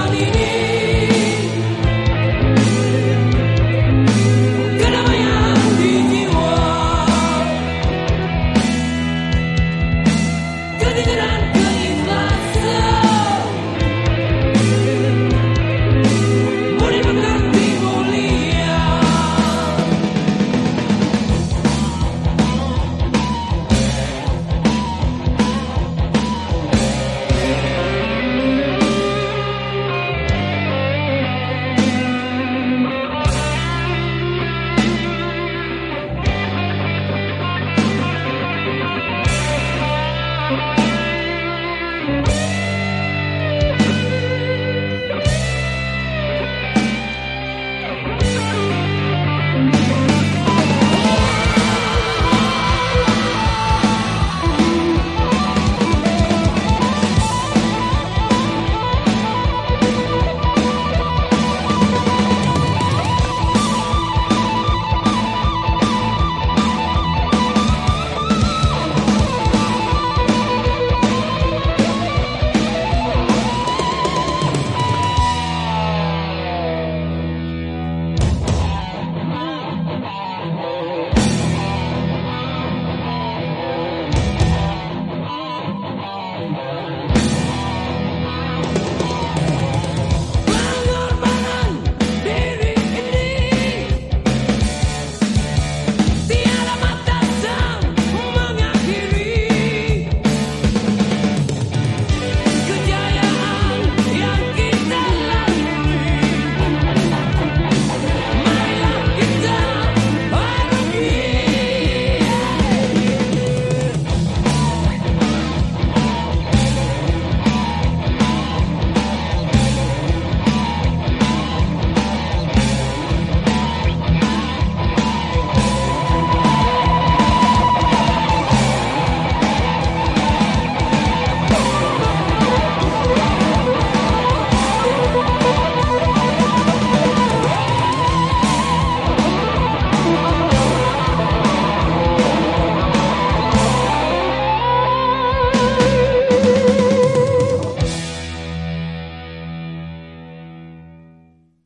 I need.